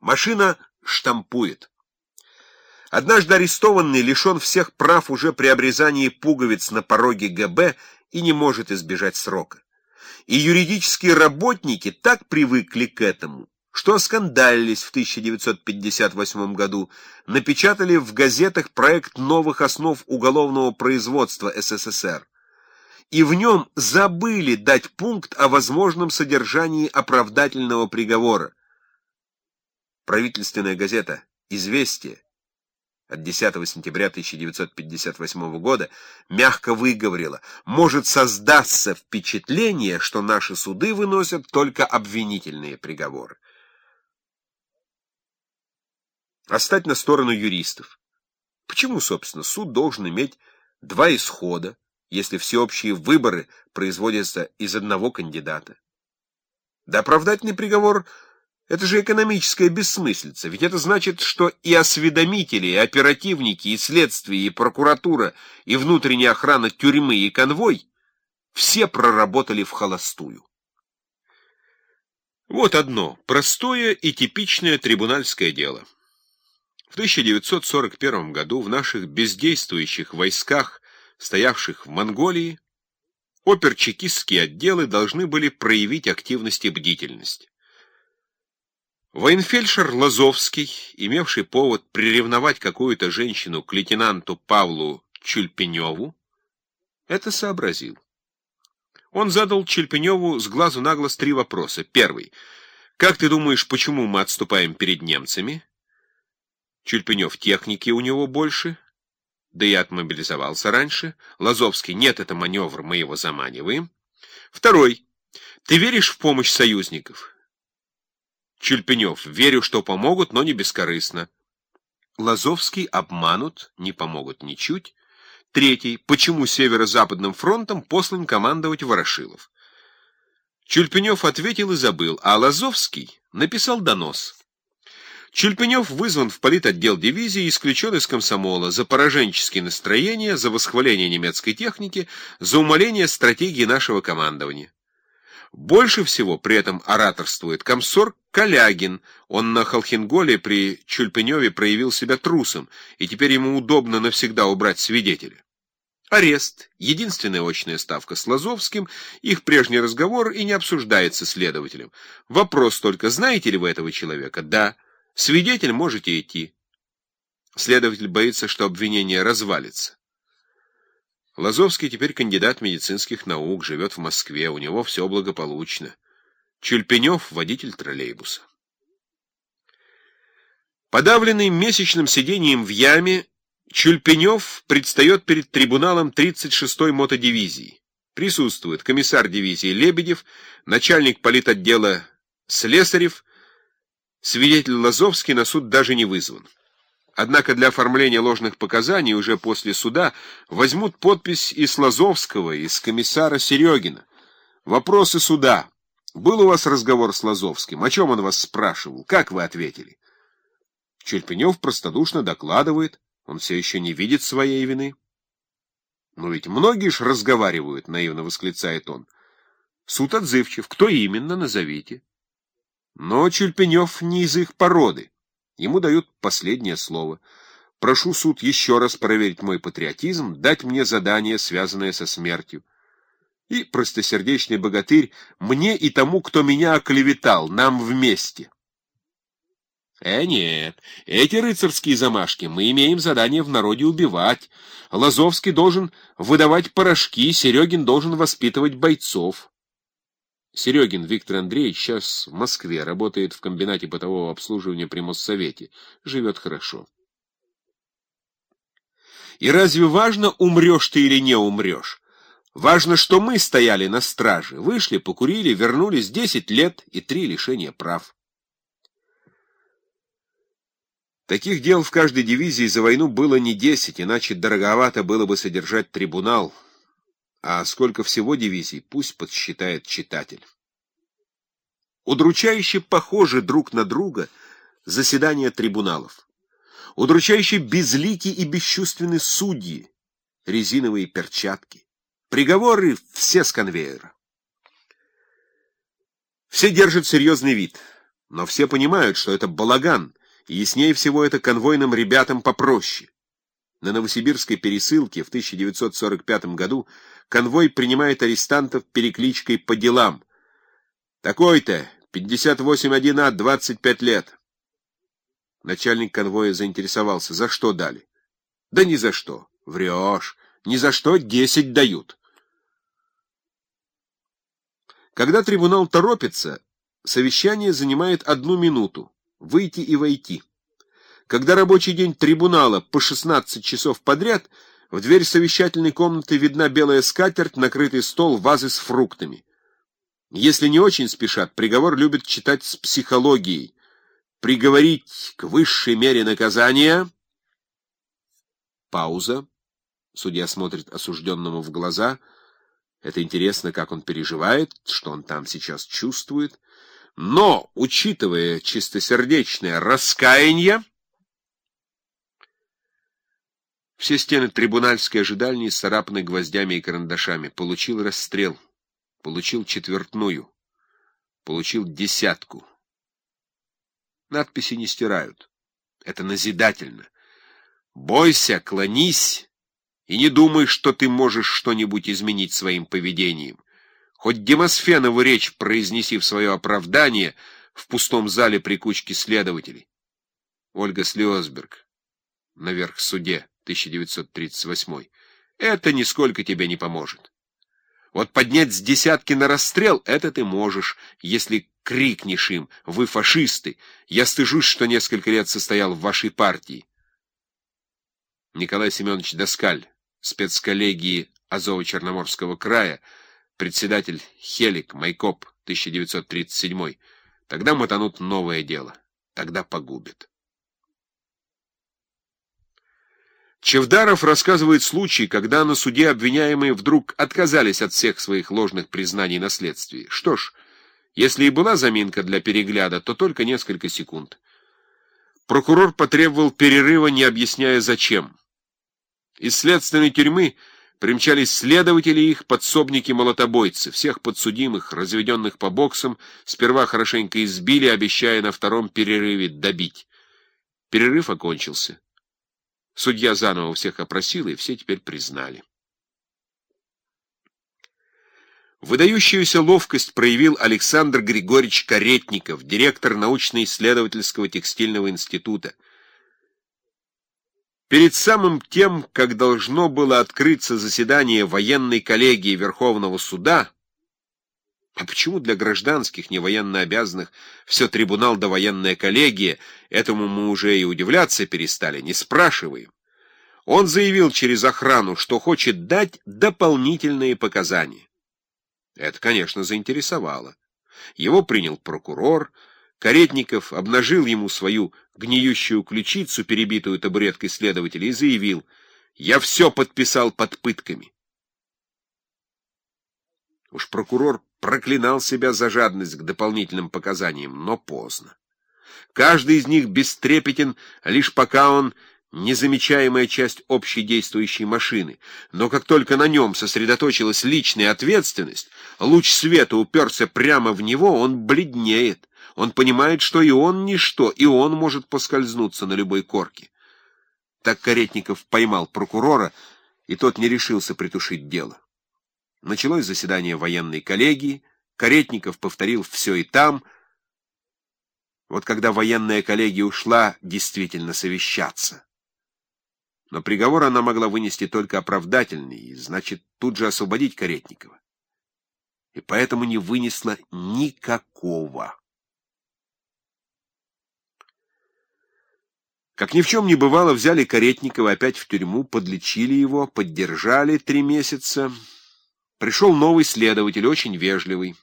Машина штампует. Однажды арестованный лишен всех прав уже при обрезании пуговиц на пороге ГБ и не может избежать срока. И юридические работники так привыкли к этому, что оскандалились в 1958 году, напечатали в газетах проект новых основ уголовного производства СССР. И в нем забыли дать пункт о возможном содержании оправдательного приговора. Правительственная газета «Известия» от 10 сентября 1958 года мягко выговорила, может создаться впечатление, что наши суды выносят только обвинительные приговоры. А стать на сторону юристов. Почему, собственно, суд должен иметь два исхода, если всеобщие выборы производятся из одного кандидата? Да оправдательный приговор — это же экономическая бессмыслица, ведь это значит, что и осведомители, и оперативники, и следствие, и прокуратура, и внутренняя охрана тюрьмы, и конвой все проработали в холостую. Вот одно простое и типичное трибунальское дело. В 1941 году в наших бездействующих войсках, стоявших в Монголии, оперчекистские отделы должны были проявить активность и бдительность. Военфельдшер Лазовский, имевший повод приревновать какую-то женщину к лейтенанту Павлу Чульпеневу, это сообразил. Он задал Чульпеневу с глазу на глаз три вопроса. Первый. «Как ты думаешь, почему мы отступаем перед немцами?» Чульпенев техники у него больше, да и отмобилизовался раньше. Лазовский, нет, это маневр, мы его заманиваем. Второй. Ты веришь в помощь союзников? Чульпенев. Верю, что помогут, но не бескорыстно. Лазовский. Обманут, не помогут ничуть. Третий. Почему северо-западным фронтом послан командовать Ворошилов? Чульпенев ответил и забыл, а Лазовский написал донос. Чульпенев вызван в политотдел дивизии и исключен из комсомола за пораженческие настроения, за восхваление немецкой техники, за умаление стратегии нашего командования. Больше всего при этом ораторствует комсорг Калягин. Он на Холхенголе при Чульпеневе проявил себя трусом, и теперь ему удобно навсегда убрать свидетеля. Арест, единственная очная ставка с Лазовским, их прежний разговор и не обсуждается следователем. Вопрос только, знаете ли вы этого человека? Да. Свидетель можете идти. Следователь боится, что обвинение развалится. Лазовский теперь кандидат медицинских наук, живет в Москве, у него все благополучно. Чульпенев — водитель троллейбуса. Подавленный месячным сидением в яме, Чульпенев предстает перед трибуналом 36-й мотодивизии. Присутствует комиссар дивизии Лебедев, начальник политотдела Слесарев, свидетель Лазовский на суд даже не вызван. Однако для оформления ложных показаний уже после суда возьмут подпись и с Лазовского, и с комиссара Серегина. Вопросы суда. Был у вас разговор с Лазовским? О чем он вас спрашивал? Как вы ответили? Чельпенев простодушно докладывает. Он все еще не видит своей вины. Но ведь многие ж разговаривают, наивно восклицает он. Суд отзывчив. Кто именно, назовите. Но Чельпенев не из их породы. Ему дают последнее слово. Прошу суд еще раз проверить мой патриотизм, дать мне задание, связанное со смертью. И простосердечный богатырь мне и тому, кто меня оклеветал, нам вместе. Э, нет, эти рыцарские замашки мы имеем задание в народе убивать. Лазовский должен выдавать порошки, Серегин должен воспитывать бойцов. Серегин Виктор Андреевич сейчас в Москве, работает в комбинате бытового обслуживания при Моссовете. Живет хорошо. И разве важно, умрешь ты или не умрешь? Важно, что мы стояли на страже, вышли, покурили, вернулись десять лет и три лишения прав. Таких дел в каждой дивизии за войну было не десять, иначе дороговато было бы содержать трибунал а сколько всего дивизий, пусть подсчитает читатель. Удручающе похожи друг на друга заседания трибуналов. Удручающе безлики и бесчувственны судьи, резиновые перчатки. Приговоры все с конвейера. Все держат серьезный вид. Но все понимают, что это балаган, и яснее всего это конвойным ребятам попроще. На Новосибирской пересылке в 1945 году конвой принимает арестантов перекличкой по делам. Такой-то, 58-1А, 25 лет. Начальник конвоя заинтересовался. За что дали? Да ни за что. Врешь. Ни за что десять дают. Когда трибунал торопится, совещание занимает одну минуту. Выйти и войти. Когда рабочий день трибунала по 16 часов подряд, в дверь совещательной комнаты видна белая скатерть, накрытый стол, вазы с фруктами. Если не очень спешат, приговор любят читать с психологией. Приговорить к высшей мере наказания. Пауза. Судья смотрит осужденному в глаза. Это интересно, как он переживает, что он там сейчас чувствует. Но, учитывая чистосердечное раскаяние, все стены трибунальской ожидальни царапаны гвоздями и карандашами. Получил расстрел. Получил четвертную. Получил десятку. Надписи не стирают. Это назидательно. Бойся, клонись и не думай, что ты можешь что-нибудь изменить своим поведением. Хоть Демосфенову речь произнеси в свое оправдание в пустом зале при кучке следователей. Ольга Слиосберг. Наверх суде, 1938. Это нисколько тебе не поможет. Вот поднять с десятки на расстрел — это ты можешь, если крикнешь им «Вы фашисты! Я стыжусь, что несколько лет состоял в вашей партии!» Николай Семенович Доскаль, спецколлегии Азово-Черноморского края, председатель Хелик, Майкоп, 1937 Тогда мотанут новое дело. Тогда погубят. Чевдаров рассказывает случай, когда на суде обвиняемые вдруг отказались от всех своих ложных признаний на следствии. Что ж, если и была заминка для перегляда, то только несколько секунд. Прокурор потребовал перерыва, не объясняя зачем. Из следственной тюрьмы примчались следователи и их подсобники-молотобойцы. Всех подсудимых, разведенных по боксам, сперва хорошенько избили, обещая на втором перерыве добить. Перерыв окончился. Судья заново всех опросил, и все теперь признали. Выдающуюся ловкость проявил Александр Григорьевич Каретников, директор научно-исследовательского текстильного института. Перед самым тем, как должно было открыться заседание военной коллегии Верховного суда, а почему для гражданских, не военно обязанных, все трибунал да военная коллегия, этому мы уже и удивляться перестали, не спрашиваем. Он заявил через охрану, что хочет дать дополнительные показания. Это, конечно, заинтересовало. Его принял прокурор, Каретников обнажил ему свою гниющую ключицу, перебитую табуреткой следователя, и заявил, «Я все подписал под пытками». Уж прокурор проклинал себя за жадность к дополнительным показаниям, но поздно. Каждый из них бестрепетен, лишь пока он незамечаемая часть общей действующей машины, но как только на нем сосредоточилась личная ответственность, луч света уперся прямо в него, он бледнеет. Он понимает, что и он ничто, и он может поскользнуться на любой корке. Так Каретников поймал прокурора, и тот не решился притушить дело. Началось заседание военной коллегии, Каретников повторил все и там. Вот когда военная коллегия ушла действительно совещаться. Но приговор она могла вынести только оправдательный, значит, тут же освободить Каретникова. И поэтому не вынесла никакого. Как ни в чем не бывало, взяли Каретникова опять в тюрьму, подлечили его, поддержали три месяца. Пришел новый следователь, очень вежливый.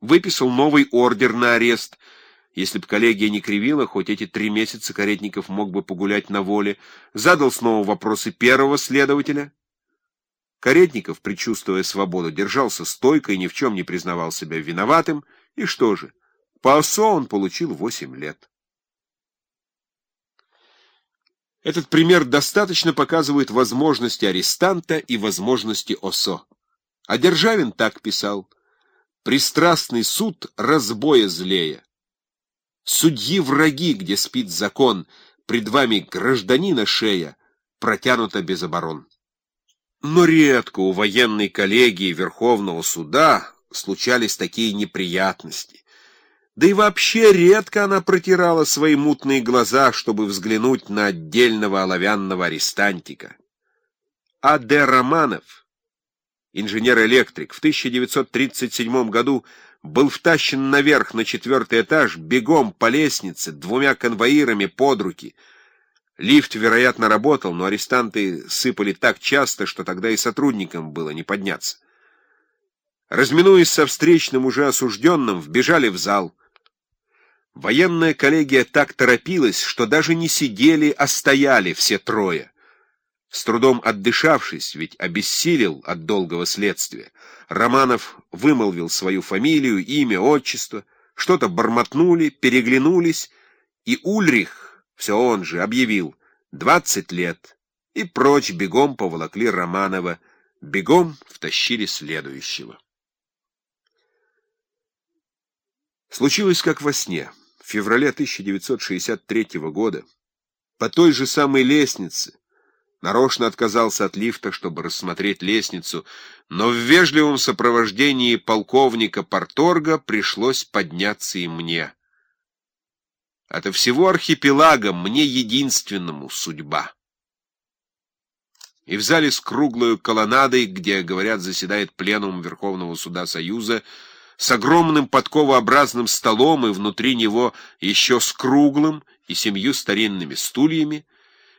Выписал новый ордер на арест — если б коллегия не кривила, хоть эти три месяца Каретников мог бы погулять на воле, задал снова вопросы первого следователя. Каретников, предчувствуя свободу, держался стойко и ни в чем не признавал себя виноватым, и что же, по ОСО он получил восемь лет. Этот пример достаточно показывает возможности арестанта и возможности ОСО. А Державин так писал. «Пристрастный суд разбоя злея. Судьи-враги, где спит закон, пред вами гражданина шея, протянута без оборон. Но редко у военной коллегии Верховного суда случались такие неприятности. Да и вообще редко она протирала свои мутные глаза, чтобы взглянуть на отдельного оловянного арестантика. А. Д. Романов, инженер-электрик, в 1937 году был втащен наверх на четвертый этаж бегом по лестнице двумя конвоирами под руки — Лифт, вероятно, работал, но арестанты сыпали так часто, что тогда и сотрудникам было не подняться. Разминуясь со встречным уже осужденным, вбежали в зал. Военная коллегия так торопилась, что даже не сидели, а стояли все трое. С трудом отдышавшись, ведь обессилел от долгого следствия, Романов вымолвил свою фамилию, имя, отчество, что-то бормотнули, переглянулись, и Ульрих, все он же объявил «двадцать лет», и прочь бегом поволокли Романова, бегом втащили следующего. Случилось как во сне. В феврале 1963 года по той же самой лестнице нарочно отказался от лифта, чтобы рассмотреть лестницу, но в вежливом сопровождении полковника Порторга пришлось подняться и мне. Ото всего архипелага мне единственному судьба. И в зале с круглой колоннадой, где, говорят, заседает пленум Верховного Суда Союза, с огромным подковообразным столом и внутри него еще с круглым и семью старинными стульями,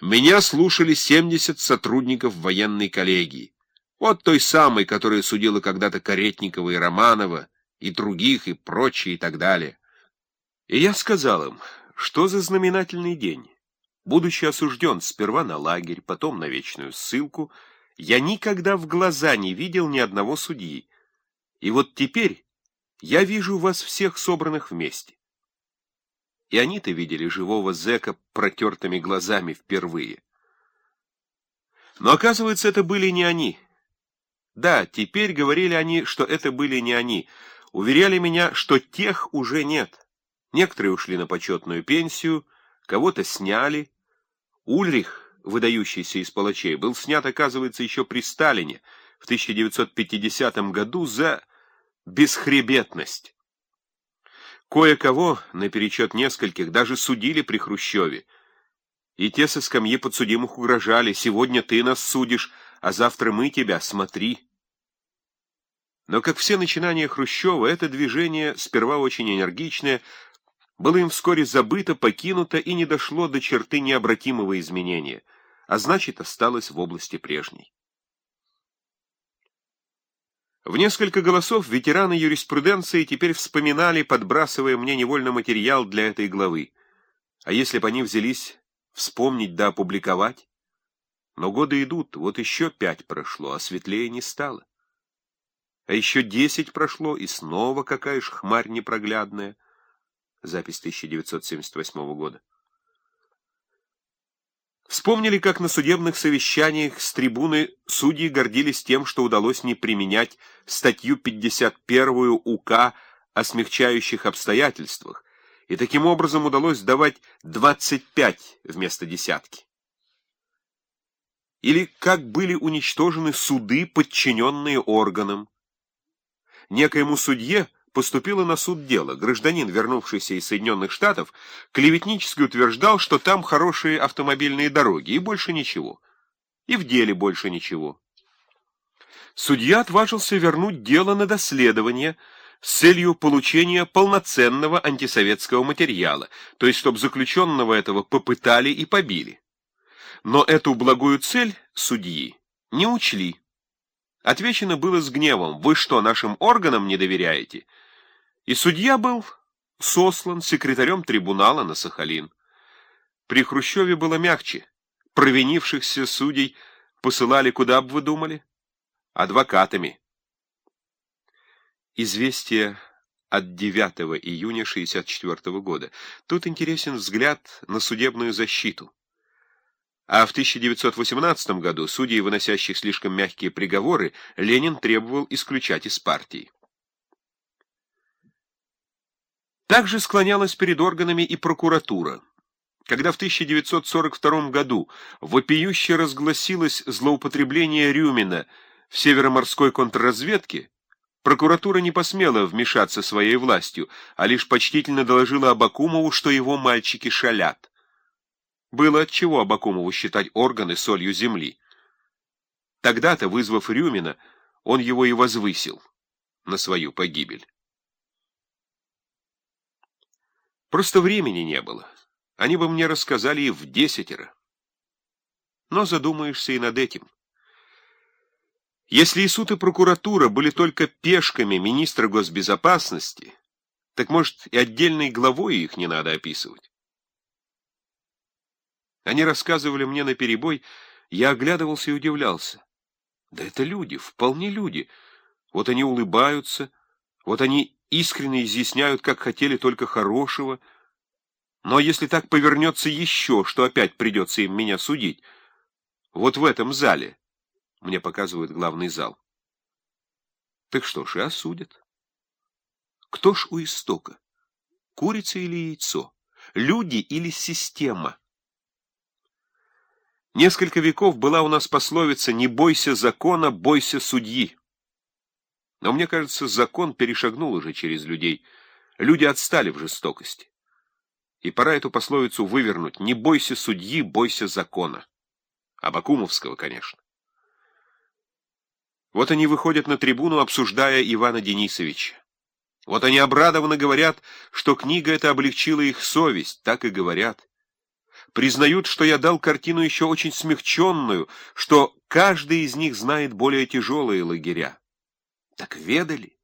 меня слушали 70 сотрудников военной коллегии. Вот той самой, которая судила когда-то Каретникова и Романова, и других, и прочее, и так далее. И я сказал им, что за знаменательный день. Будучи осужден сперва на лагерь, потом на вечную ссылку, я никогда в глаза не видел ни одного судьи. И вот теперь я вижу вас всех собранных вместе. И они-то видели живого зэка протертыми глазами впервые. Но оказывается, это были не они. Да, теперь говорили они, что это были не они. Уверяли меня, что тех уже нет. Некоторые ушли на почетную пенсию, кого-то сняли. Ульрих, выдающийся из палачей, был снят, оказывается, еще при Сталине в 1950 году за бесхребетность. Кое-кого, наперечет нескольких, даже судили при Хрущеве. И те со скамьи подсудимых угрожали, «Сегодня ты нас судишь, а завтра мы тебя, смотри». Но, как все начинания Хрущева, это движение, сперва очень энергичное, было им вскоре забыто, покинуто и не дошло до черты необратимого изменения, а значит, осталось в области прежней. В несколько голосов ветераны юриспруденции теперь вспоминали, подбрасывая мне невольно материал для этой главы. А если бы они взялись вспомнить да опубликовать? Но годы идут, вот еще пять прошло, а светлее не стало. А еще десять прошло, и снова какая ж хмарь непроглядная — Запись 1978 года. Вспомнили, как на судебных совещаниях с трибуны судьи гордились тем, что удалось не применять статью 51 УК о смягчающих обстоятельствах, и таким образом удалось давать 25 вместо десятки. Или как были уничтожены суды, подчиненные органам. Некоему судье поступило на суд дело. Гражданин, вернувшийся из Соединенных Штатов, клеветнически утверждал, что там хорошие автомобильные дороги, и больше ничего. И в деле больше ничего. Судья отважился вернуть дело на доследование с целью получения полноценного антисоветского материала, то есть чтобы заключенного этого попытали и побили. Но эту благую цель судьи не учли. Отвечено было с гневом, вы что, нашим органам не доверяете? И судья был сослан секретарем трибунала на Сахалин. При Хрущеве было мягче. Провинившихся судей посылали куда бы вы думали? Адвокатами. Известие от 9 июня 1964 года. Тут интересен взгляд на судебную защиту. А в 1918 году судей, выносящих слишком мягкие приговоры, Ленин требовал исключать из партии. Также склонялась перед органами и прокуратура. Когда в 1942 году вопиюще разгласилось злоупотребление Рюмина в североморской контрразведке, прокуратура не посмела вмешаться своей властью, а лишь почтительно доложила Абакумову, что его мальчики шалят. Было отчего Абакумову считать органы солью земли. Тогда-то, вызвав Рюмина, он его и возвысил на свою погибель. Просто времени не было. Они бы мне рассказали и в десятеро. Но задумаешься и над этим. Если и суд, и прокуратура были только пешками министра госбезопасности, так, может, и отдельной главой их не надо описывать. Они рассказывали мне наперебой, я оглядывался и удивлялся. Да это люди, вполне люди. Вот они улыбаются, вот они искренне изъясняют, как хотели только хорошего. Но если так повернется еще, что опять придется им меня судить, вот в этом зале, мне показывают главный зал, так что ж и осудят. Кто ж у истока? Курица или яйцо? Люди или система? Несколько веков была у нас пословица «Не бойся закона, бойся судьи». Но мне кажется, закон перешагнул уже через людей. Люди отстали в жестокости. И пора эту пословицу вывернуть. Не бойся судьи, бойся закона. Абакумовского, конечно. Вот они выходят на трибуну, обсуждая Ивана Денисовича. Вот они обрадованно говорят, что книга эта облегчила их совесть, так и говорят. Признают, что я дал картину еще очень смягченную, что каждый из них знает более тяжелые лагеря. Так ведали.